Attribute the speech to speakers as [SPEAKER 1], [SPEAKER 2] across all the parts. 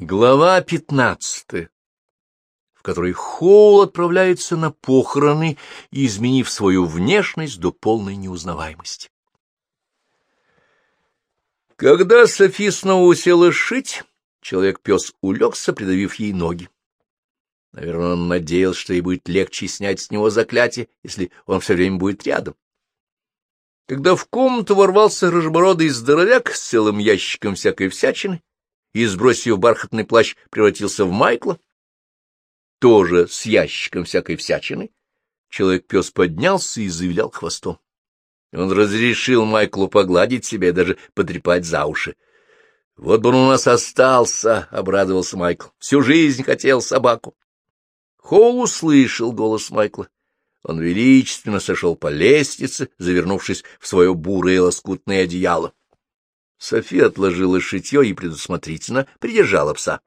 [SPEAKER 1] Глава пятнадцатая, в которой Хоул отправляется на похороны, изменив свою внешность до полной неузнаваемости. Когда Софи снова усела шить, человек-пес улегся, придавив ей ноги. Наверное, он надеялся, что ей будет легче снять с него заклятие, если он все время будет рядом. Когда в комнату ворвался рыжебородый здоровяк с целым ящиком всякой всячины, и, сбросив бархатный плащ, превратился в Майкла, тоже с ящиком всякой всячины, человек-пес поднялся и завилял хвостом. Он разрешил Майклу погладить себя и даже потрепать за уши. — Вот бы он у нас остался, — обрадовался Майкл. — Всю жизнь хотел собаку. Холл услышал голос Майкла. Он величественно сошел по лестнице, завернувшись в свое бурое лоскутное одеяло. София отложила шитье и предусмотрительно придержала пса.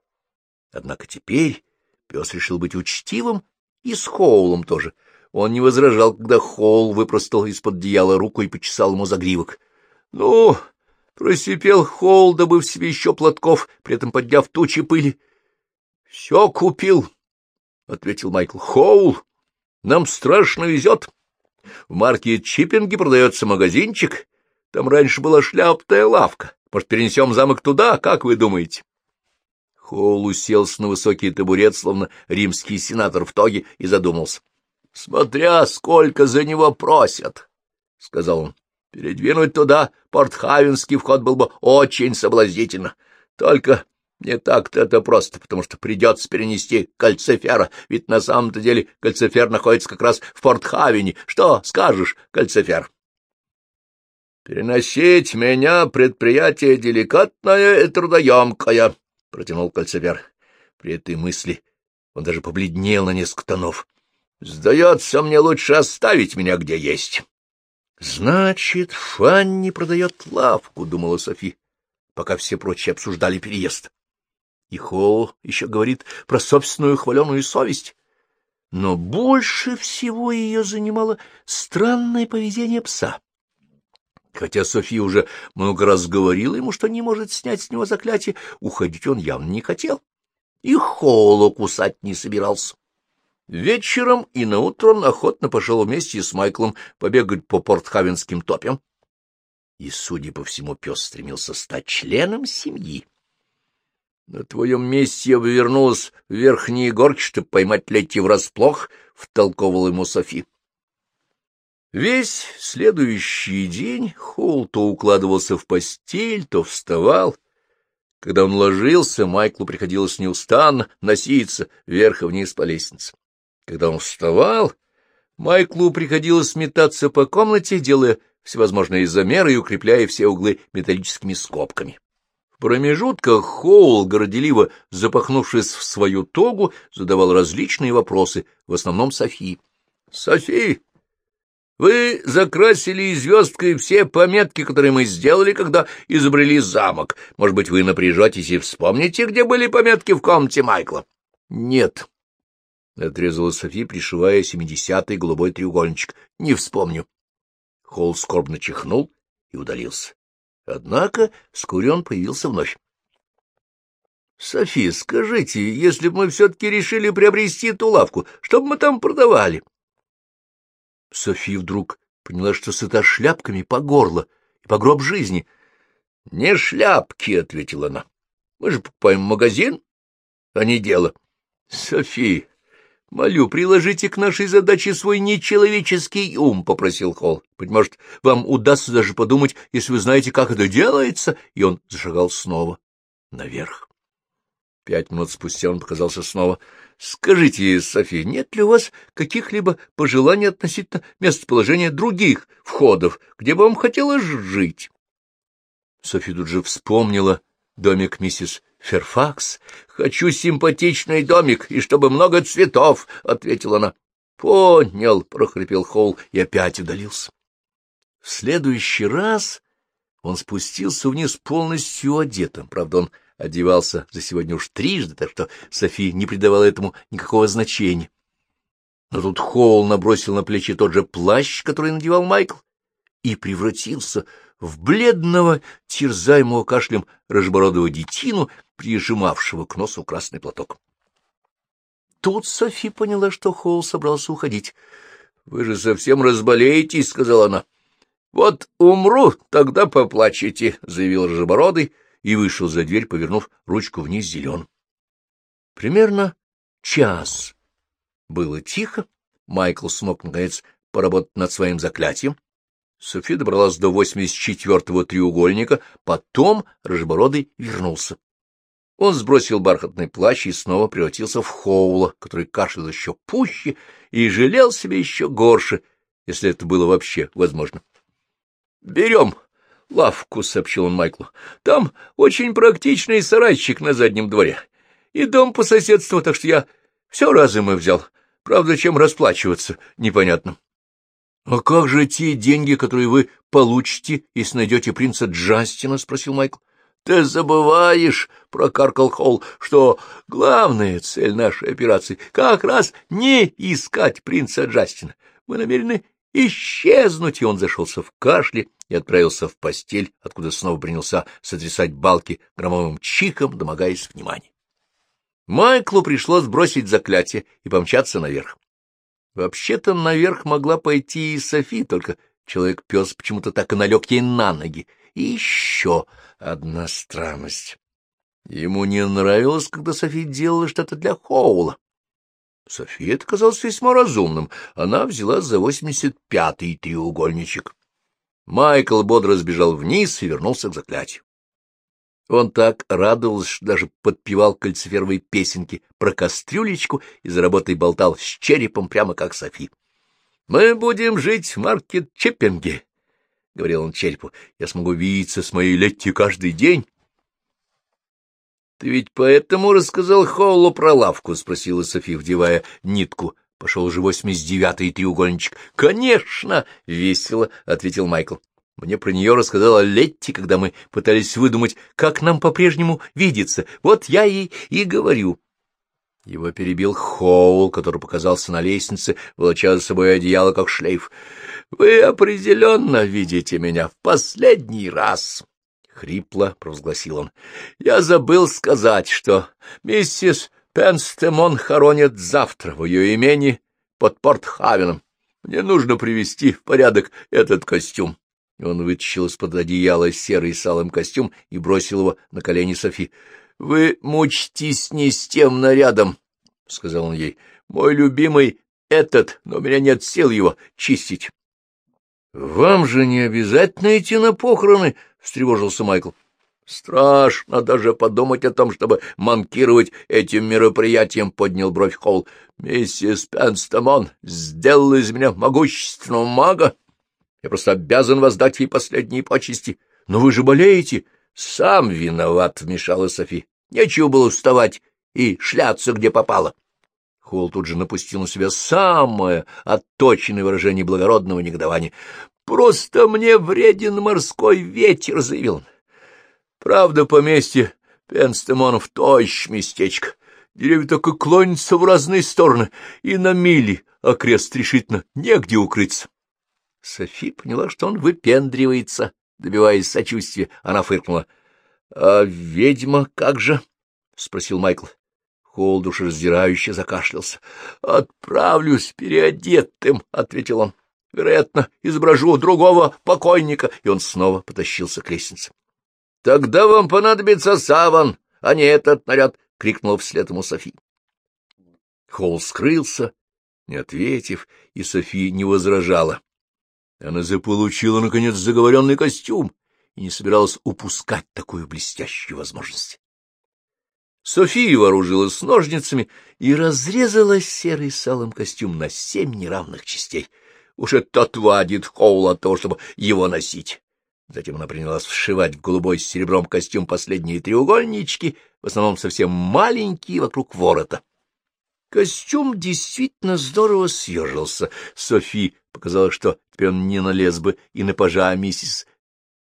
[SPEAKER 1] Однако теперь пес решил быть учтивым и с Хоулом тоже. Он не возражал, когда Хоул выпростал из-под одеяла руку и почесал ему загривок. — Ну, — просипел Хоул, добыв себе еще платков, при этом подняв тучи пыли. — Все купил, — ответил Майкл. — Хоул, нам страшно везет. В марке Чиппинге продается магазинчик, там раньше была шляпная лавка. Может, перенесем замок туда, как вы думаете? Холл уселся на высокий табурет, словно римский сенатор в тоге, и задумался. — Смотря сколько за него просят, — сказал он. — Передвинуть туда портхавенский вход был бы очень соблазнительно. Только не так-то это просто, потому что придется перенести кальцифера, ведь на самом-то деле кальцифер находится как раз в Портхавене. Что скажешь, кальцифер? — Переносить меня предприятие деликатное и трудоемкое, — протянул кольцевер. При этой мысли он даже побледнел на несколько тонов. — Сдается мне лучше оставить меня где есть. — Значит, Фанни продает лавку, — думала Софи, пока все прочие обсуждали переезд. И Холл еще говорит про собственную хваленую совесть. Но больше всего ее занимало странное поведение пса. Хотя София уже много раз говорила ему, что не может снять с него заклятие, уходить он явно не хотел. И холо кусать не собирался. Вечером и наутро он охотно пошел вместе с Майклом побегать по портхавенским топям. И, судя по всему, пес стремился стать членом семьи. На твоем месте я бы вернулась в верхние горки, чтобы поймать Летти врасплох, — втолковал ему Софи. Весь следующий день Холл то укладывался в постель, то вставал. Когда он ложился, Майклу приходилось неустанно носиться вверх и вниз по лестнице. Когда он вставал, Майклу приходилось метаться по комнате, делая всевозможные замеры и укрепляя все углы металлическими скобками. В промежутках Хоул, горделиво запахнувшись в свою тогу, задавал различные вопросы, в основном Софи. — Софи, вы закрасили звездкой все пометки, которые мы сделали, когда изобрели замок. Может быть, вы напряжетесь и вспомните, где были пометки в комнате Майкла? — Нет, — отрезала Софи, пришивая семидесятый голубой треугольничек. — Не вспомню. Холл скорбно чихнул и удалился. Однако вскоре он появился вновь. — Софи, скажите, если бы мы все-таки решили приобрести эту лавку, что бы мы там продавали? София вдруг поняла, что сыта шляпками по горло и по гроб жизни. — Не шляпки, — ответила она. — Мы же покупаем магазин, а не дело. — София, молю, приложите к нашей задаче свой нечеловеческий ум, — попросил Холл. — Быть может, вам удастся даже подумать, если вы знаете, как это делается. И он зашагал снова наверх. Пять минут спустя он показался снова. — Скажите, София, нет ли у вас каких-либо пожеланий относительно местоположения других входов, где бы вам хотелось жить? София тут же вспомнила домик миссис Ферфакс. — Хочу симпатичный домик, и чтобы много цветов, — ответила она. — Понял, — прохрипел Холл и опять удалился. В следующий раз он спустился вниз полностью одетым. Правда, он одевался за сегодня уж трижды, так что София не придавала этому никакого значения. Но тут Холл набросил на плечи тот же плащ, который надевал Майкл, и превратился в бледного, терзаемого кашлем рыжебородого детину, прижимавшего к носу красный платок. Тут Софи поняла, что Хоул собрался уходить. — Вы же совсем разболеетесь, — сказала она. — Вот умру, тогда поплачете, — заявил Рожебородый и вышел за дверь, повернув ручку вниз зеленым. Примерно час было тихо. Майкл смог, наконец, поработать над своим заклятием. Софи добралась до 84-го треугольника, потом Рожебородый вернулся. Он сбросил бархатный плащ и снова превратился в Хоула, который кашлял еще пуще и жалел себя еще горше, если это было вообще возможно. — Берем лавку, — сообщил он Майклу. — Там очень практичный сарайчик на заднем дворе. И дом по соседству, так что я все разом и взял. Правда, чем расплачиваться, непонятно. — А как же те деньги, которые вы получите, если найдете принца Джастина? — спросил Майкл. — Ты забываешь, — прокаркал Холл, — что главная цель нашей операции как раз не искать принца Джастина. Мы намерены исчезнуть, и он зашелся в кашле и отправился в постель, откуда снова принялся сотрясать балки громовым чиком, домогаясь внимания. Майклу пришлось бросить заклятие и помчаться наверх. Вообще-то наверх могла пойти и Софи, только человек-пес почему-то так и налег ей на ноги. И еще одна странность. Ему не нравилось, когда Софи делала что-то для Хоула. София казалась весьма разумным. Она взяла за восемьдесят пятый треугольничек. Майкл бодро сбежал вниз и вернулся к заклятию. Он так радовался, что даже подпевал кальциферовые песенки про кастрюлечку и за работой болтал с черепом, прямо как Софи. — Мы будем жить в маркет-чиппинге, — говорил он черепу. — Я смогу видеться с моей Летти каждый день. — Ты ведь поэтому рассказал Холлу про лавку? — спросила Софи, вдевая нитку. Пошел уже восемьдесят девятый треугольничек. — Конечно! — весело, — ответил Майкл. Мне про нее рассказала Летти, когда мы пытались выдумать, как нам по-прежнему видеться. Вот я ей и говорю. Его перебил Хоул, который показался на лестнице, волоча за собой одеяло, как шлейф. — Вы определенно видите меня в последний раз, — хрипло провозгласил он. — Я забыл сказать, что миссис Пенстемон хоронят завтра в ее имени под Портхавеном. Мне нужно привести в порядок этот костюм. Он вытащил из-под одеяла серый салым костюм и бросил его на колени Софи. — Вы мучитесь не с тем нарядом, — сказал он ей. — Мой любимый этот, но у меня нет сил его чистить. — Вам же не обязательно идти на похороны, — встревожился Майкл. — Страшно даже подумать о том, чтобы манкировать этим мероприятием, — поднял бровь Холл. — Миссис Пенстамон сделала из меня могущественного мага. Я просто обязан воздать ей последние почести. Но вы же болеете. Сам виноват, — вмешала Софи. Нечего было вставать и шляться, где попало. Холл тут же напустил на себя самое отточенное выражение благородного негодования. «Просто мне вреден морской ветер», — заявил он. «Правда, поместье Пенстемонов тощ местечко. Деревья и клонятся в разные стороны, и на мили окрест решительно негде укрыться». Софи поняла, что он выпендривается, добиваясь сочувствия. Она фыркнула. — А ведьма как же? — спросил Майкл. Холл душераздирающе закашлялся. — Отправлюсь переодетым, — ответил он. — Вероятно, изображу другого покойника. И он снова потащился к лестнице. — Тогда вам понадобится саван, а не этот наряд, — крикнула вслед ему Софи. Холл скрылся, не ответив, и Софи не возражала. Она заполучила, наконец, заговоренный костюм и не собиралась упускать такую блестящую возможность. София вооружилась ножницами и разрезала серый салом костюм на семь неравных частей. Уж это отвадит Хоул от того, чтобы его носить. Затем она принялась вшивать в голубой с серебром костюм последние треугольнички, в основном совсем маленькие, вокруг ворота. Костюм действительно здорово съежился. Софи показалось, что теперь он не налез бы и на пажа миссис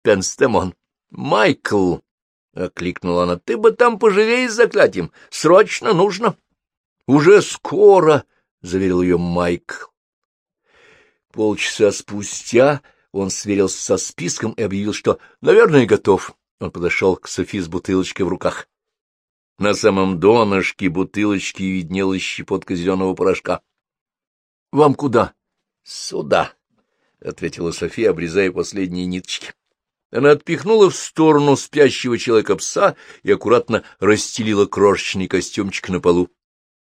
[SPEAKER 1] Пенстемон. — Майкл! — окликнула она. — Ты бы там поживее с заклятием. Срочно нужно. — Уже скоро! — заверил ее Майкл. Полчаса спустя он сверился со списком и объявил, что, наверное, готов. Он подошел к Софи с бутылочкой в руках. На самом донышке бутылочки виднелась щепотка зеленого порошка. — Вам куда? — Сюда, — ответила София, обрезая последние ниточки. Она отпихнула в сторону спящего человека-пса и аккуратно расстелила крошечный костюмчик на полу.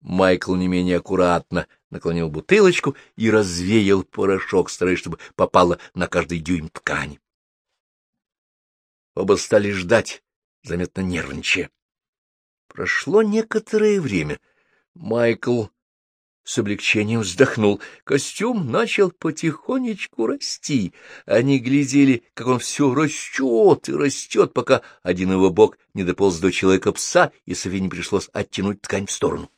[SPEAKER 1] Майкл не менее аккуратно наклонил бутылочку и развеял порошок, стараясь, чтобы попало на каждый дюйм ткани. Оба стали ждать, заметно нервничая. Прошло некоторое время. Майкл с облегчением вздохнул. Костюм начал потихонечку расти. Они глядели, как он все растет и растет, пока один его бок не дополз до человека-пса, и Софи не пришлось оттянуть ткань в сторону.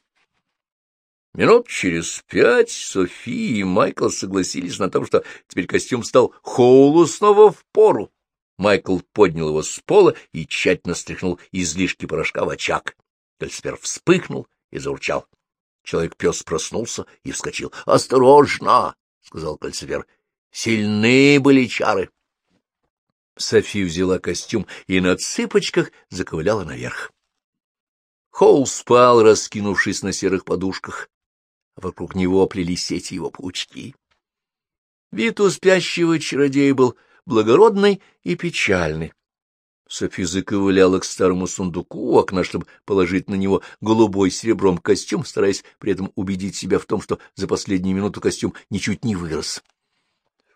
[SPEAKER 1] Минут через пять София и Майкл согласились на том, что теперь костюм стал Хоулу снова в пору. Майкл поднял его с пола и тщательно стряхнул излишки порошка в очаг. Кальспер вспыхнул и заурчал. Человек-пес проснулся и вскочил. — Осторожно! — сказал Кальцифер. — Сильны были чары. София взяла костюм и на цыпочках заковыляла наверх. Хоул спал, раскинувшись на серых подушках вокруг него плелись сети его паучки. Вид у спящего чародея был благородный и печальный. Софи заковыляла к старому сундуку у окна, чтобы положить на него голубой серебром костюм, стараясь при этом убедить себя в том, что за последнюю минуту костюм ничуть не вырос.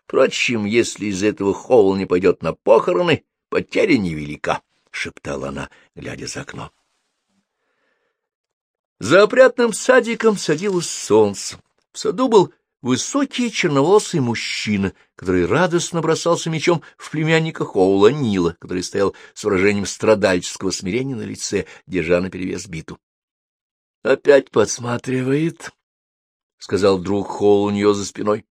[SPEAKER 1] Впрочем, если из этого Хоул не пойдет на похороны, потеря невелика, — шептала она, глядя за окно. За опрятным садиком садилось солнце. В саду был высокий черноволосый мужчина, который радостно бросался мечом в племянника Хоула Нила, который стоял с выражением страдальческого смирения на лице, держа наперевес биту. — Опять подсматривает, — сказал друг Хоул у нее за спиной.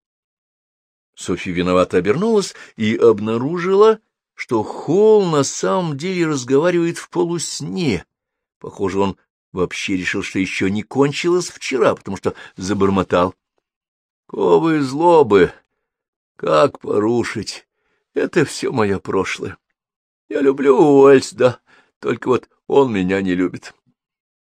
[SPEAKER 1] Софья виновато обернулась и обнаружила, что Холл на самом деле разговаривает в полусне. Похоже, он вообще решил, что еще не кончилось вчера, потому что забормотал. Ковы злобы! Как порушить? Это все мое прошлое. Я люблю Уэльс, да, только вот он меня не любит.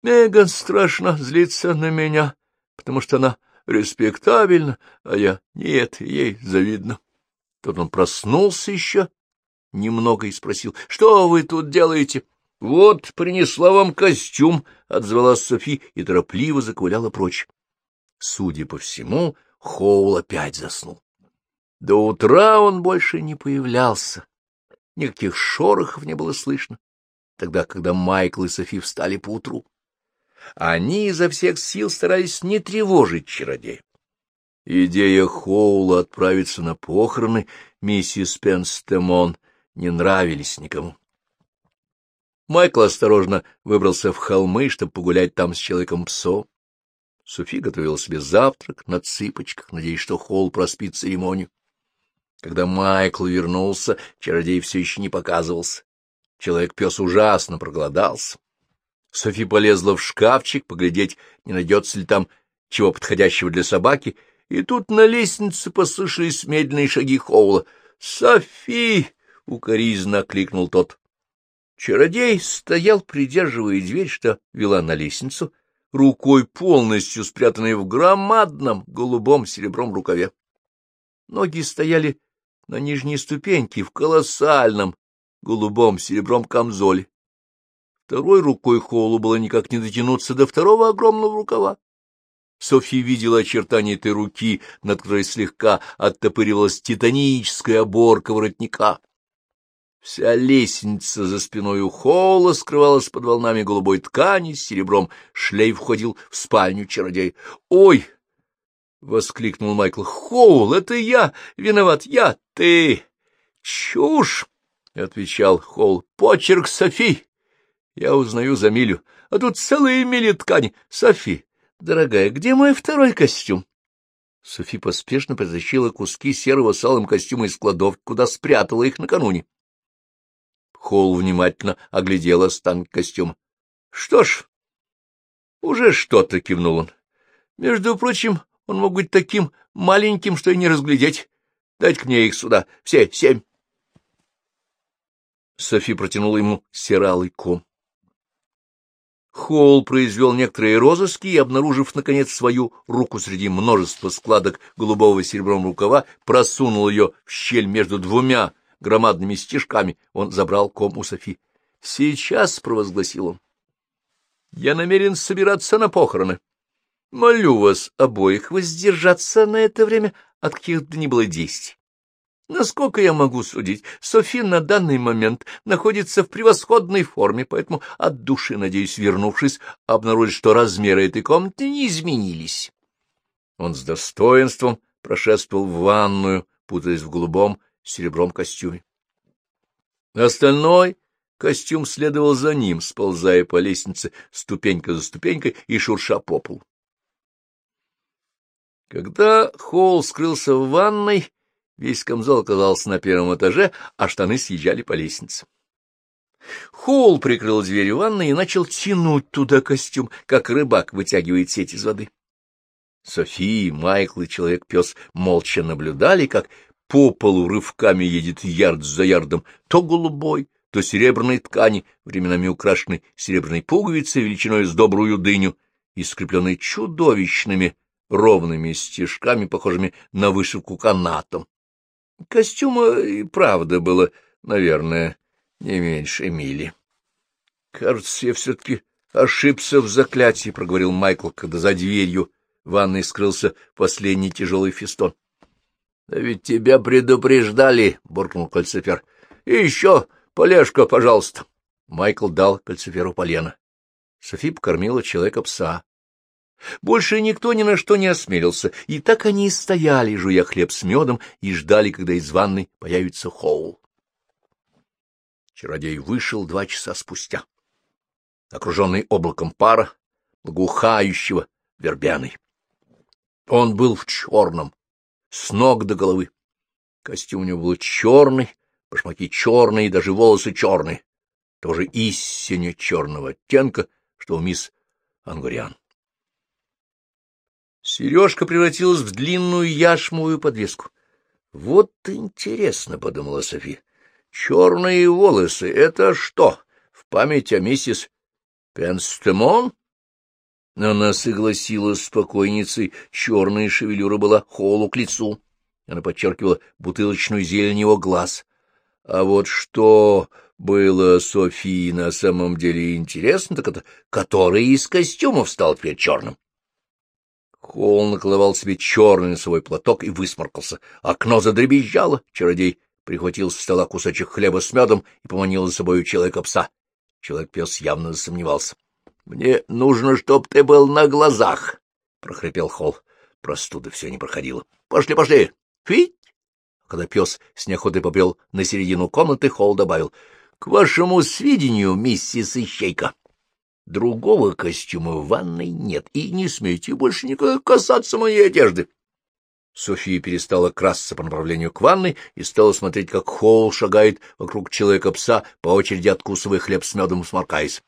[SPEAKER 1] Меган страшно злится на меня, потому что она респектабельна, а я нет, ей завидно. Тут он проснулся еще немного и спросил, что вы тут делаете? —— Вот, принесла вам костюм, — отзвалась Софи и торопливо заковыляла прочь. Судя по всему, Хоул опять заснул. До утра он больше не появлялся. Никаких шорохов не было слышно, тогда, когда Майкл и Софи встали поутру. Они изо всех сил старались не тревожить чародея. Идея Хоула отправиться на похороны миссис Пенстемон не нравились никому. Майкл осторожно выбрался в холмы, чтобы погулять там с человеком-псом. Софи готовила себе завтрак на цыпочках, надеясь, что Холл проспит церемонию. Когда Майкл вернулся, чародей все еще не показывался. Человек-пес ужасно проголодался. Софи полезла в шкафчик поглядеть, не найдется ли там чего подходящего для собаки, и тут на лестнице послышались медленные шаги Хоула. «Софи!» — укоризненно окликнул тот. Чародей стоял, придерживая дверь, что вела на лестницу, рукой полностью спрятанной в громадном голубом серебром рукаве. Ноги стояли на нижней ступеньке в колоссальном голубом серебром камзоле. Второй рукой Холлу было никак не дотянуться до второго огромного рукава. Софья видела очертания этой руки, над которой слегка оттопыривалась титаническая оборка воротника. Вся лестница за спиной у холла скрывалась под волнами голубой ткани с серебром. Шлейф входил в спальню чародей. «Ой!» — воскликнул Майкл. «Хоул, это я! Виноват я! Ты!» «Чушь!» — отвечал Хоул. «Почерк Софи! Я узнаю за милю, а тут целые мили ткани. Софи, дорогая, где мой второй костюм?» Софи поспешно притащила куски серого салом костюма из кладовки, куда спрятала их накануне. Холл внимательно оглядел останки костюма. — Что ж, уже что-то, — кивнул он. — Между прочим, он мог быть таким маленьким, что и не разглядеть. Дать мне их сюда, все семь. Софи протянула ему сералый ком. Холл произвел некоторые розыски и, обнаружив, наконец, свою руку среди множества складок голубого серебром рукава, просунул ее в щель между двумя громадными стежками. Он забрал ком у Софи. — Сейчас, — провозгласил он, — я намерен собираться на похороны. Молю вас обоих воздержаться на это время от каких-то ни было действий. Насколько я могу судить, Софи на данный момент находится в превосходной форме, поэтому от души, надеюсь, вернувшись, обнаружить, что размеры этой комнаты не изменились. Он с достоинством прошествовал в ванную, путаясь в голубом серебром костюме. Остальной костюм следовал за ним, сползая по лестнице ступенька за ступенькой и шурша по полу. Когда Холл скрылся в ванной, Весь камзол оказался на первом этаже, а штаны съезжали по лестнице. Холл прикрыл дверь ванной и начал тянуть туда костюм, как рыбак вытягивает сеть из воды. София, Майкл и Человек-пес молча наблюдали, как по полу рывками едет ярд за ярдом то голубой, то серебряной ткани, временами украшенной серебряной пуговицей величиной с добрую дыню и скрепленной чудовищными ровными стежками, похожими на вышивку канатом. Костюма и правда было, наверное, не меньше мили. — Кажется, я все-таки ошибся в заклятии, — проговорил Майкл, когда за дверью ванной скрылся последний тяжелый фистон. — Да ведь тебя предупреждали, — буркнул кольцефер. — И еще полежка, пожалуйста. Майкл дал кольцеферу полено. Софи покормила человека-пса. Больше никто ни на что не осмелился, и так они и стояли, жуя хлеб с медом, и ждали, когда из ванной появится Хоул. Чародей вышел два часа спустя, окруженный облаком пара, благоухающего вербяной. Он был в черном, с ног до головы. Костюм у него был черный, башмаки черные, даже волосы черные, тоже истинно черного оттенка, что у мисс Ангуриан. Сережка превратилась в длинную яшмовую подвеску. — Вот интересно, — подумала Софи. — Черные волосы — это что, в память о миссис Пенстемон? Она согласилась с покойницей, черная шевелюра была холу к лицу. Она подчеркивала бутылочную зелень его глаз. А вот что было Софии на самом деле интересно, так это который из костюмов стал теперь черным. Холл наколывал себе черный носовой платок и высморкался. Окно задребезжало. Чародей прихватил со стола кусочек хлеба с медом и поманил за собой человека-пса. Человек-пес явно засомневался. — Мне нужно, чтоб ты был на глазах, — прохрипел Холл. Простуда все не проходила. — Пошли, пошли! Фить! Когда пес с неохотой побрел на середину комнаты, Холл добавил. — К вашему сведению, миссис Ищейка, Другого костюма в ванной нет, и не смейте больше никогда касаться моей одежды. София перестала красться по направлению к ванной и стала смотреть, как Холл шагает вокруг человека-пса, по очереди откусывая хлеб с медом, сморкаясь. —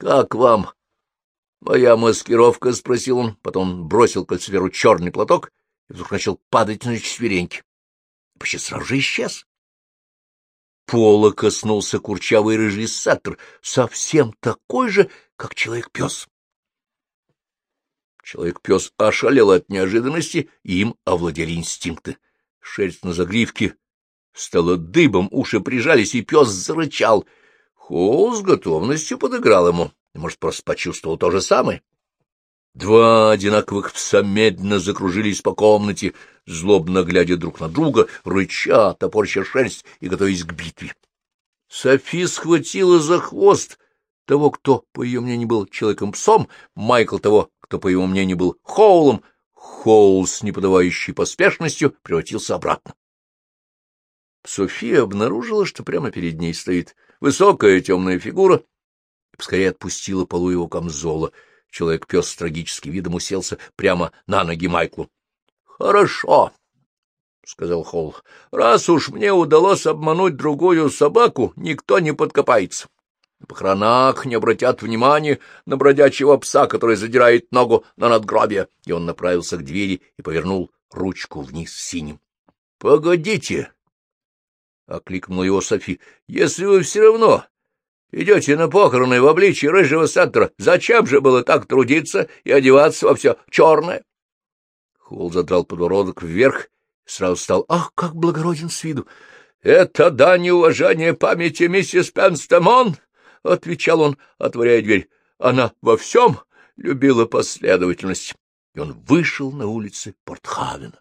[SPEAKER 1] Как вам? — Моя маскировка? — спросил он. Потом бросил кольцеверу черный платок и вдруг начал падать на четвереньки. Почти сразу же исчез. Пола коснулся курчавый рыжий саттер, совсем такой же, как человек-пес. Человек-пес ошалел от неожиданности, им овладели инстинкты. Шерсть на загривке стала дыбом, уши прижались, и пес зарычал. Хоу с готовностью подыграл ему, может, просто почувствовал то же самое. Два одинаковых пса медленно закружились по комнате, злобно глядя друг на друга, рыча, топорща шерсть и готовясь к битве. Софи схватила за хвост того, кто, по ее мнению, был человеком-псом, Майкл того, кто, по его мнению, был Хоулом. Хоул с неподавающей поспешностью превратился обратно. София обнаружила, что прямо перед ней стоит высокая темная фигура, и поскорее отпустила полу его камзола — Человек-пес с трагическим видом уселся прямо на ноги Майклу. — Хорошо, — сказал Холл. — Раз уж мне удалось обмануть другую собаку, никто не подкопается. На похоронах не обратят внимания на бродячего пса, который задирает ногу на надгробие. И он направился к двери и повернул ручку вниз синим. — Погодите! — окликнула его Софи. — Если вы все равно Идете на похороны в обличье рыжего сектора. Зачем же было так трудиться и одеваться во все черное? Холл задрал подбородок вверх сразу стал, ах, как благороден с виду. — Это дань уважения памяти миссис Пенстемон, — отвечал он, отворяя дверь. — Она во всем любила последовательность. И он вышел на улицы Портхавена.